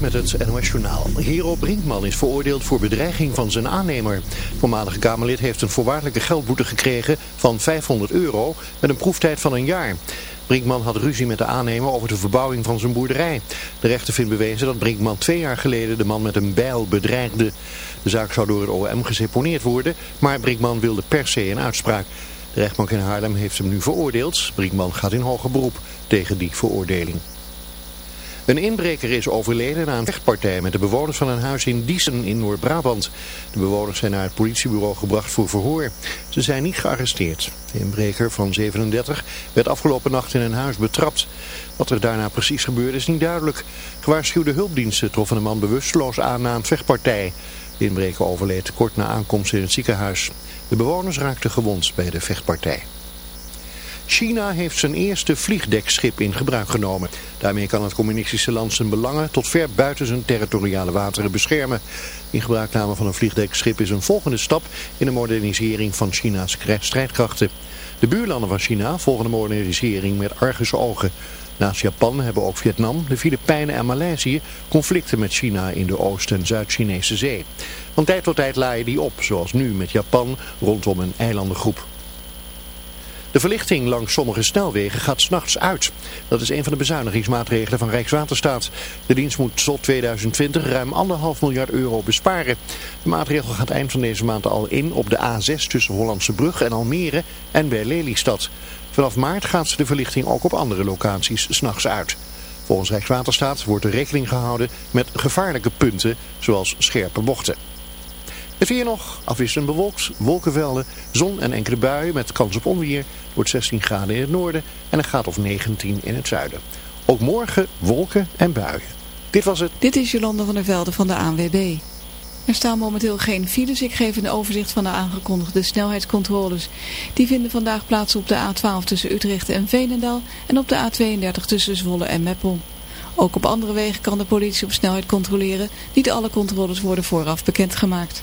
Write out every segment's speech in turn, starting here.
Met het NOS Journaal. Hero Brinkman is veroordeeld voor bedreiging van zijn aannemer. Voormalige Kamerlid heeft een voorwaardelijke geldboete gekregen van 500 euro met een proeftijd van een jaar. Brinkman had ruzie met de aannemer over de verbouwing van zijn boerderij. De rechter vindt bewezen dat Brinkman twee jaar geleden de man met een bijl bedreigde. De zaak zou door het OM geseponeerd worden, maar Brinkman wilde per se een uitspraak. De rechtbank in Haarlem heeft hem nu veroordeeld. Brinkman gaat in hoger beroep tegen die veroordeling. Een inbreker is overleden na een vechtpartij met de bewoners van een huis in Diesen in Noord-Brabant. De bewoners zijn naar het politiebureau gebracht voor verhoor. Ze zijn niet gearresteerd. De inbreker van 37 werd afgelopen nacht in een huis betrapt. Wat er daarna precies gebeurde is niet duidelijk. Gewaarschuwde hulpdiensten troffen de man bewusteloos aan na een vechtpartij. De inbreker overleed kort na aankomst in het ziekenhuis. De bewoners raakten gewond bij de vechtpartij. China heeft zijn eerste vliegdekschip in gebruik genomen. Daarmee kan het communistische land zijn belangen tot ver buiten zijn territoriale wateren beschermen. In gebruikname van een vliegdekschip is een volgende stap in de modernisering van China's strijdkrachten. De buurlanden van China volgen de modernisering met argusogen. Naast Japan hebben ook Vietnam, de Filipijnen en Maleisië conflicten met China in de Oost- en Zuid-Chinese zee. Van tijd tot tijd laaien die op, zoals nu met Japan rondom een eilandengroep. De verlichting langs sommige snelwegen gaat s'nachts uit. Dat is een van de bezuinigingsmaatregelen van Rijkswaterstaat. De dienst moet tot 2020 ruim 1,5 miljard euro besparen. De maatregel gaat eind van deze maand al in op de A6 tussen Hollandse Brug en Almere en bij Lelystad. Vanaf maart gaat de verlichting ook op andere locaties s'nachts uit. Volgens Rijkswaterstaat wordt er rekening gehouden met gevaarlijke punten zoals scherpe bochten. Het weer nog, afwisselend bewolkt, wolkenvelden, zon en enkele buien met kans op onweer. Wordt 16 graden in het noorden en een graad of 19 in het zuiden. Ook morgen wolken en buien. Dit was het. Dit is Jolanda van der Velde van de ANWB. Er staan momenteel geen files. Ik geef een overzicht van de aangekondigde snelheidscontroles. Die vinden vandaag plaats op de A12 tussen Utrecht en Veenendaal en op de A32 tussen Zwolle en Meppel. Ook op andere wegen kan de politie op snelheid controleren. Niet alle controles worden vooraf bekendgemaakt.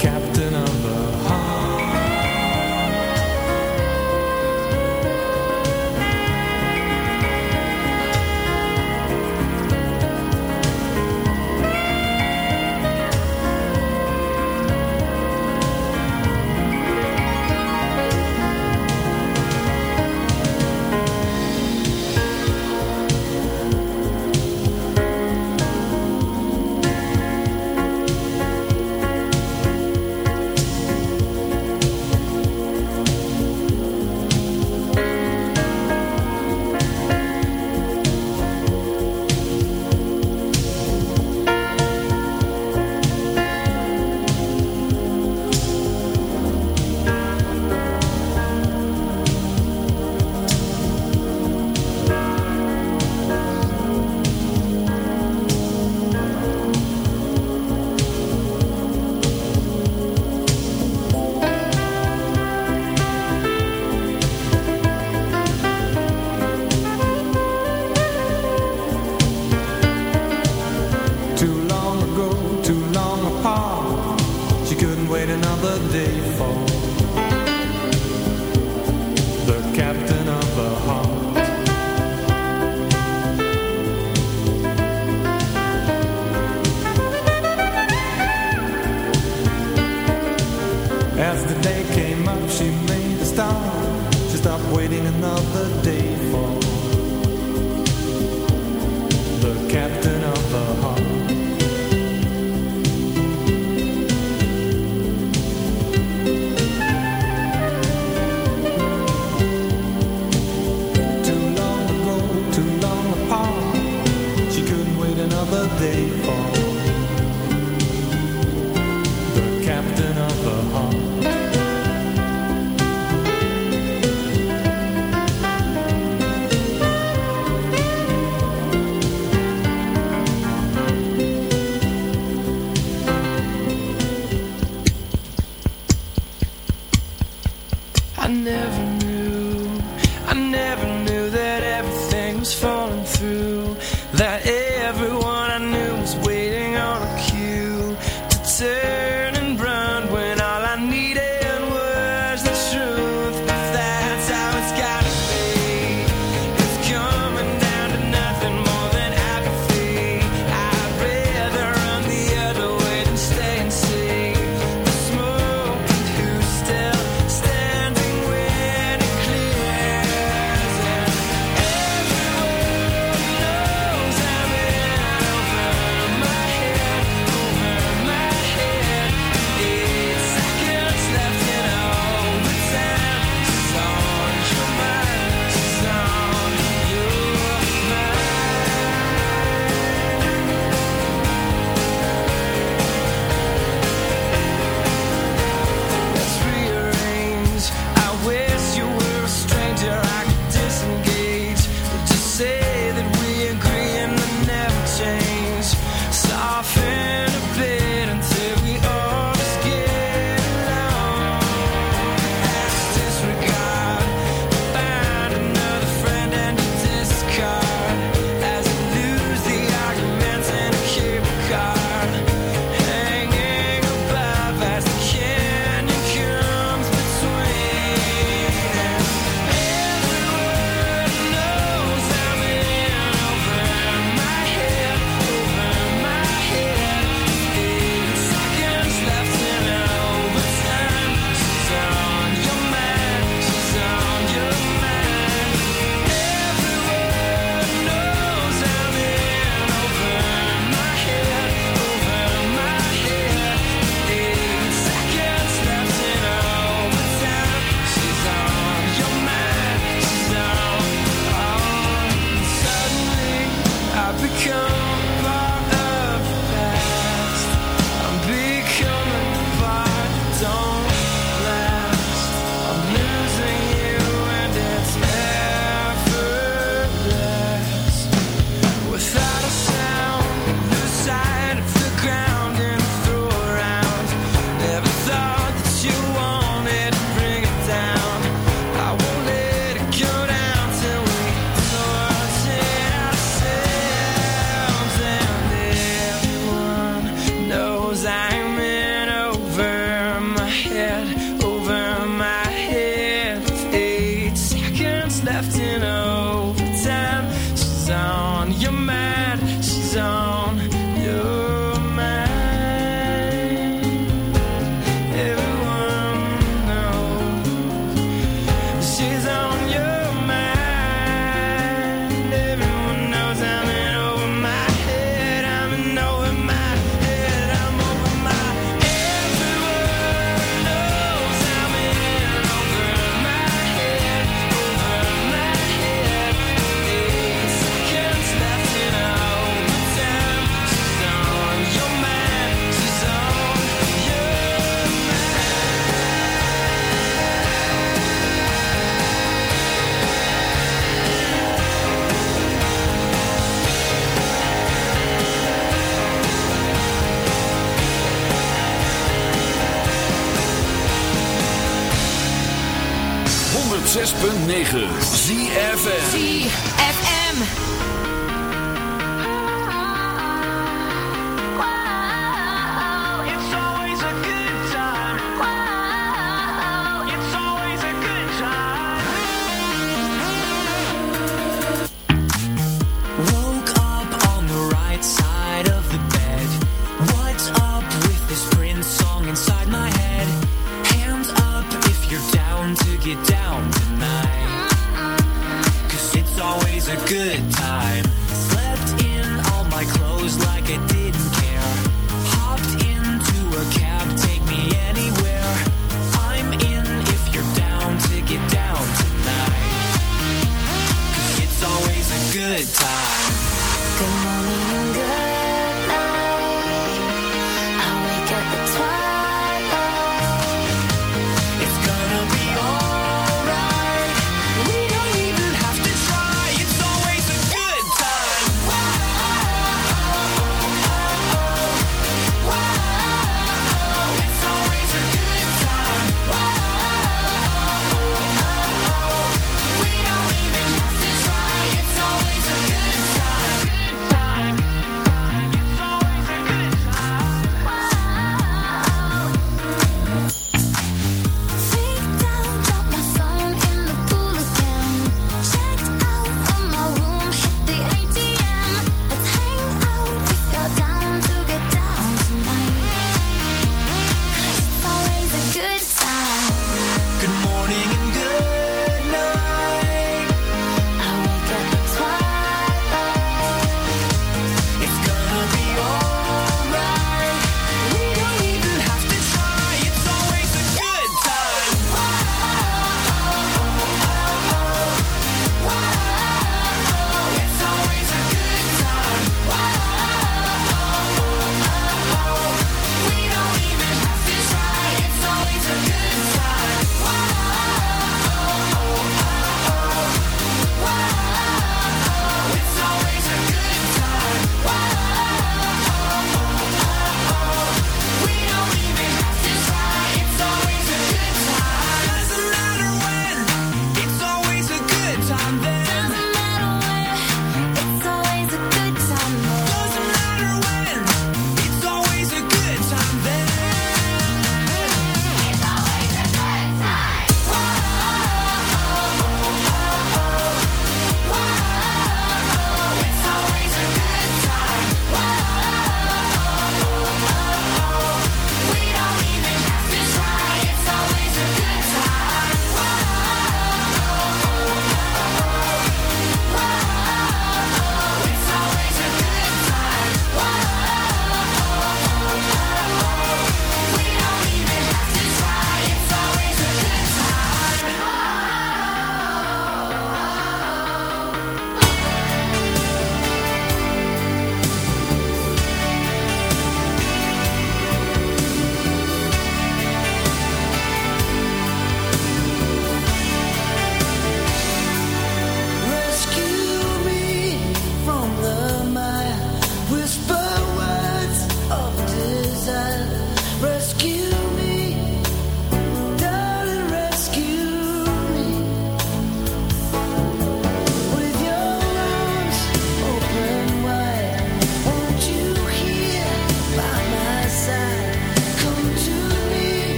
captain of the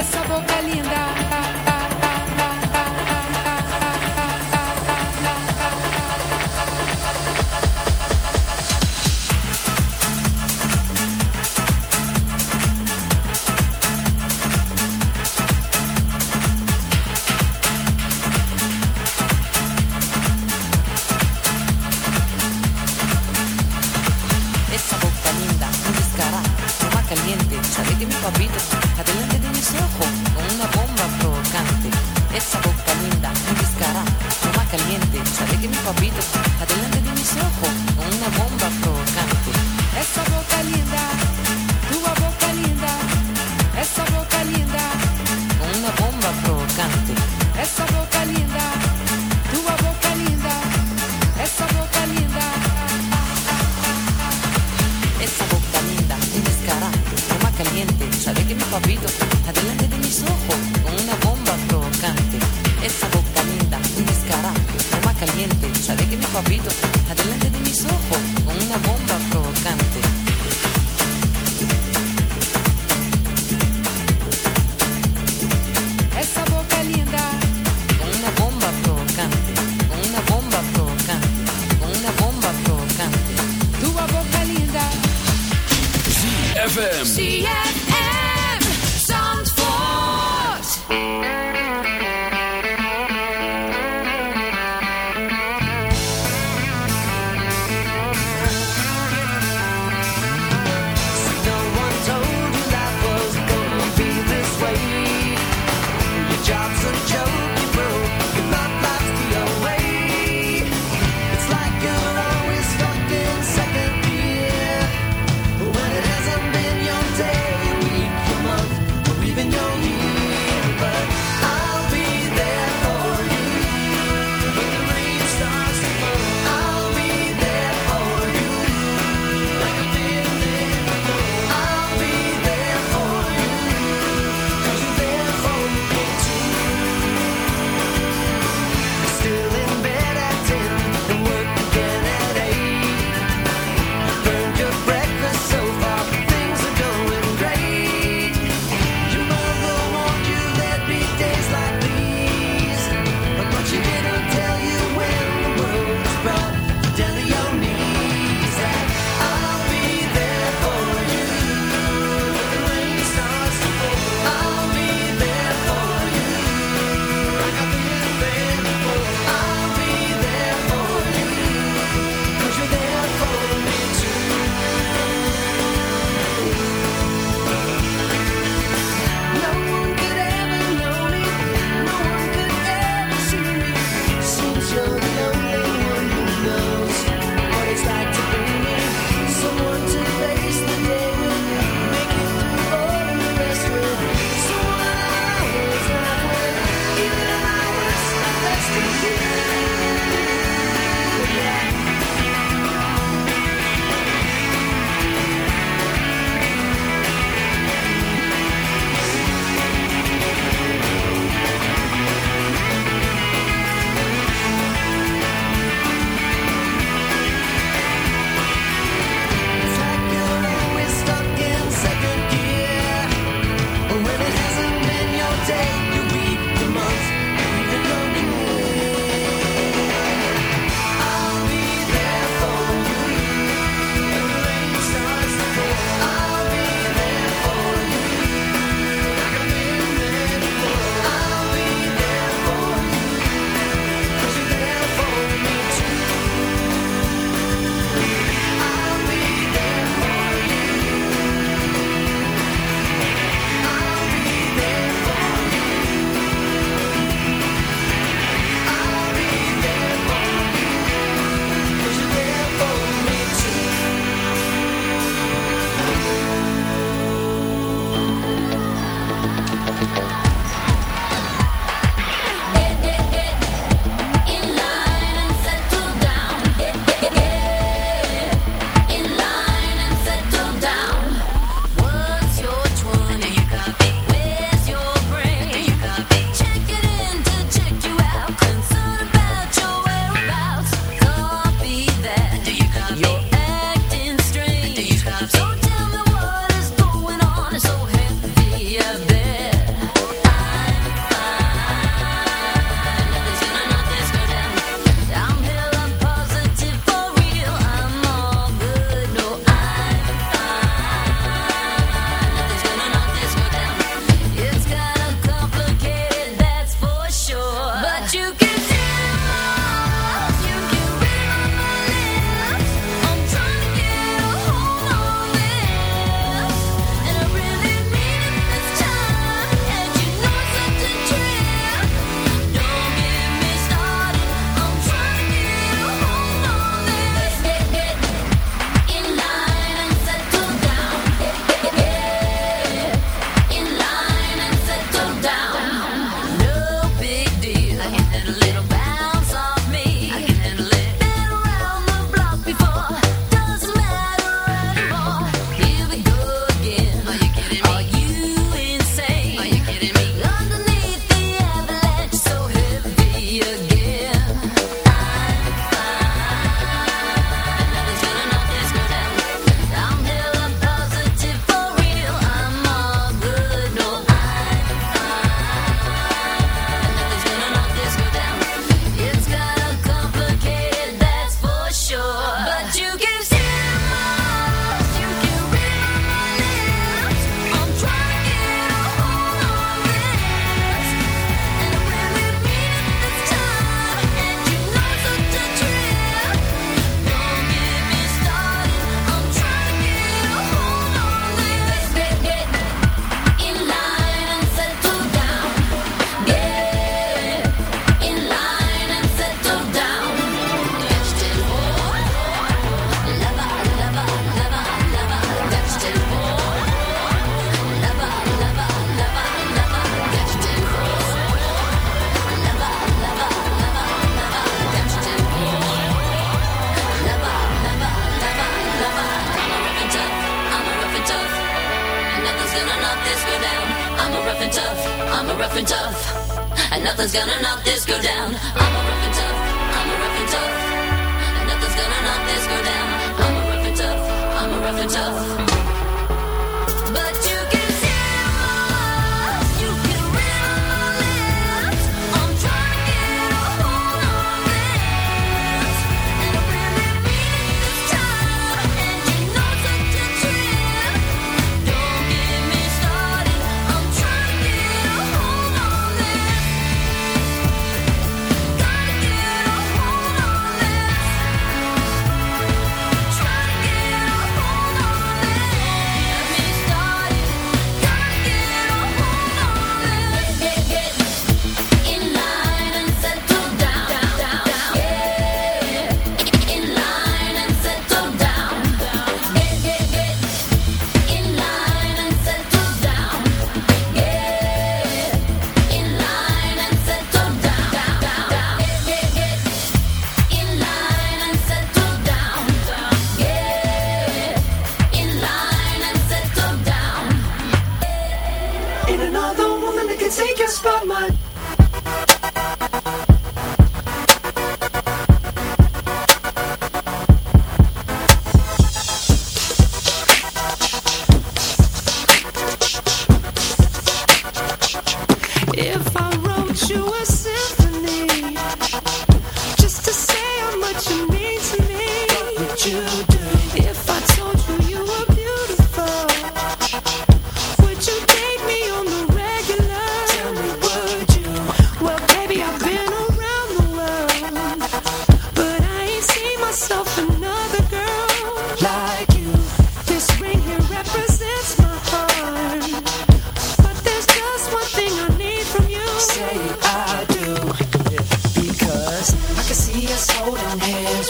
esa boca linda.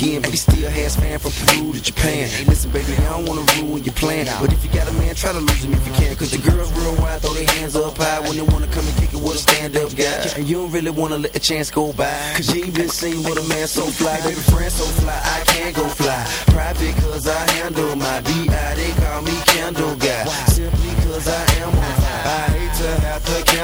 Again, but he still has fan from Peru to Japan. Hey, listen, baby, I don't wanna ruin your plan, but if you got a man, try to lose him if you can. Cause the girls real wide, throw their hands up high when they wanna come and kick it with a stand-up guy. And you don't really wanna let the chance go by, cause you ain't been seen with a man so fly. Baby, friend so fly, I can't go fly. Private cause I handle my B.I. They call me Candle Guy. Simply cause I am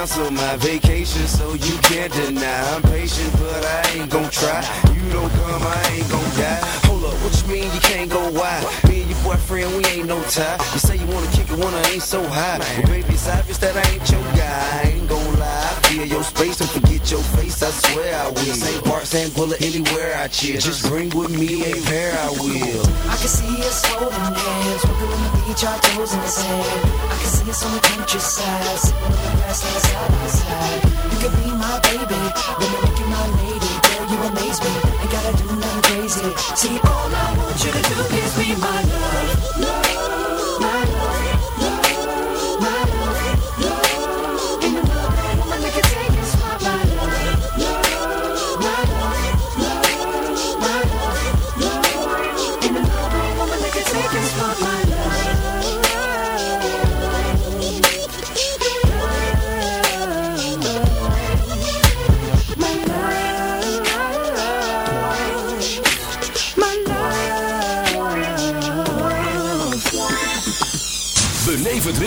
cancel my vacation, so you can't deny. I'm patient, but I ain't gon' try. You don't come, I ain't gon' die. Hold up, what you mean you can't go wide? Me boyfriend, we ain't no tie. You say you wanna kick it when I ain't so high. Well, baby, it's obvious that I ain't your guy. I ain't gon' lie. Feel your space and forget your face. I swear I will. St. Bart, St. Bullet, anywhere I chill. Just bring with me a pair, I will. I can see us holding hands, walking on the beach, our toes in the sand. I can see us on the countryside, sitting on the grassland side by side. You could be my baby, let me make you my lady. Girl, me, ain't gotta do nothing crazy. See, all I want you to do is be my love. Love,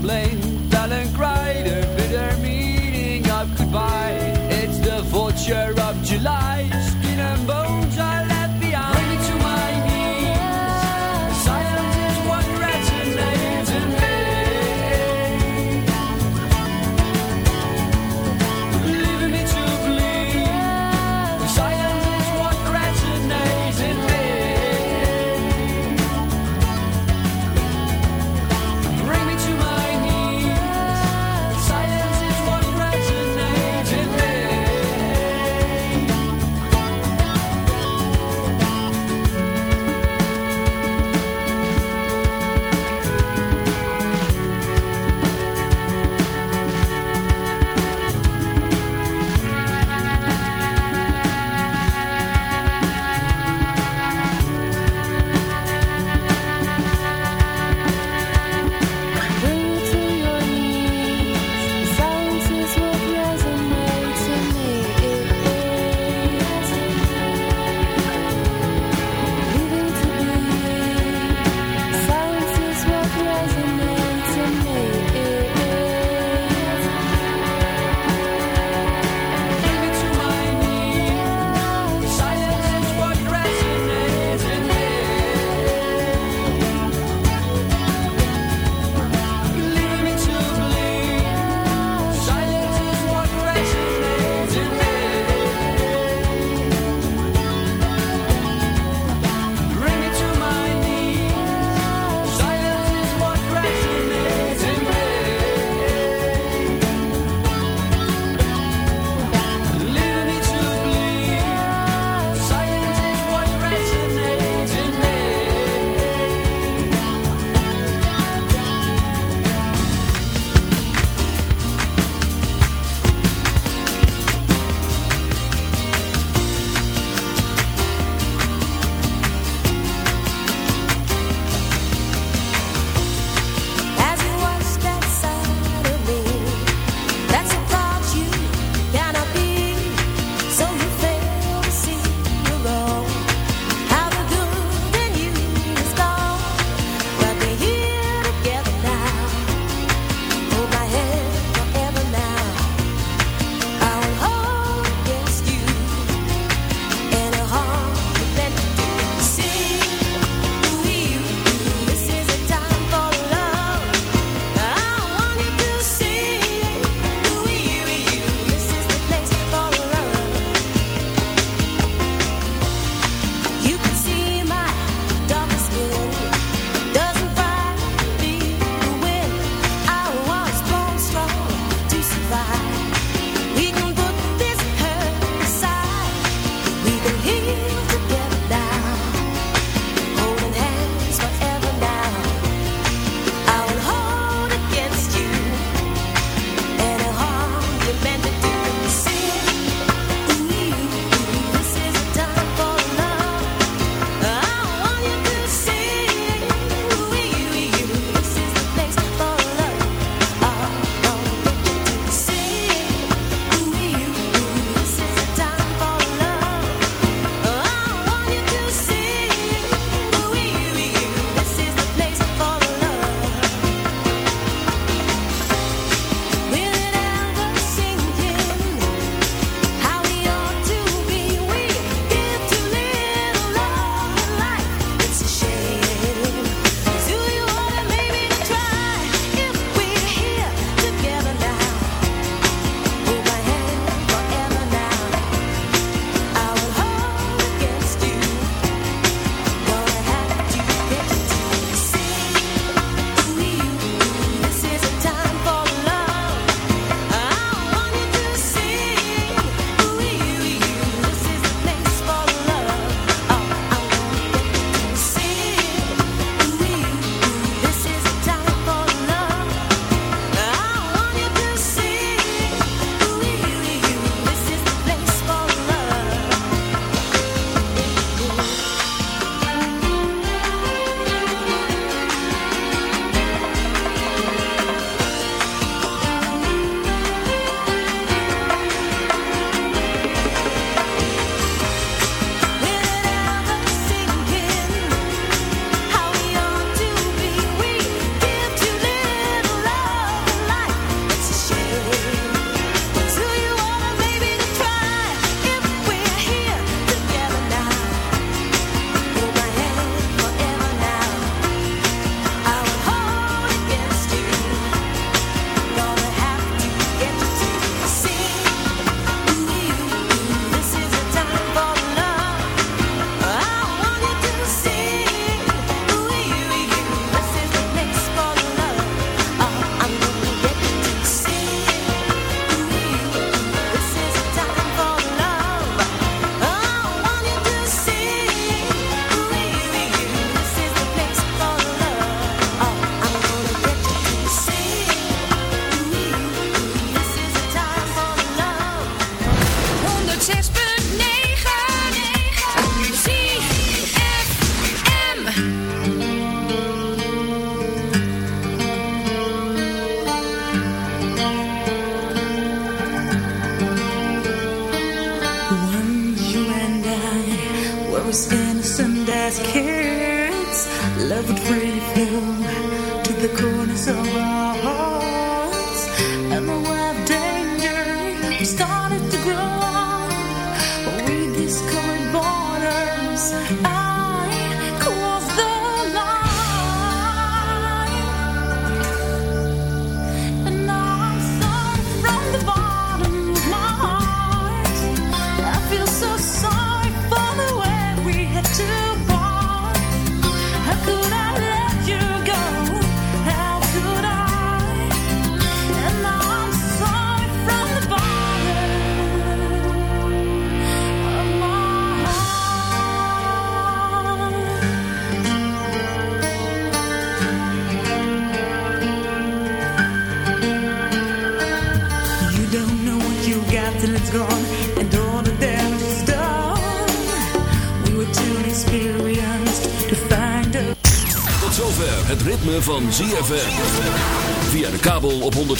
Blame, fell and cried a bitter meaning of goodbye. It's the vulture of July.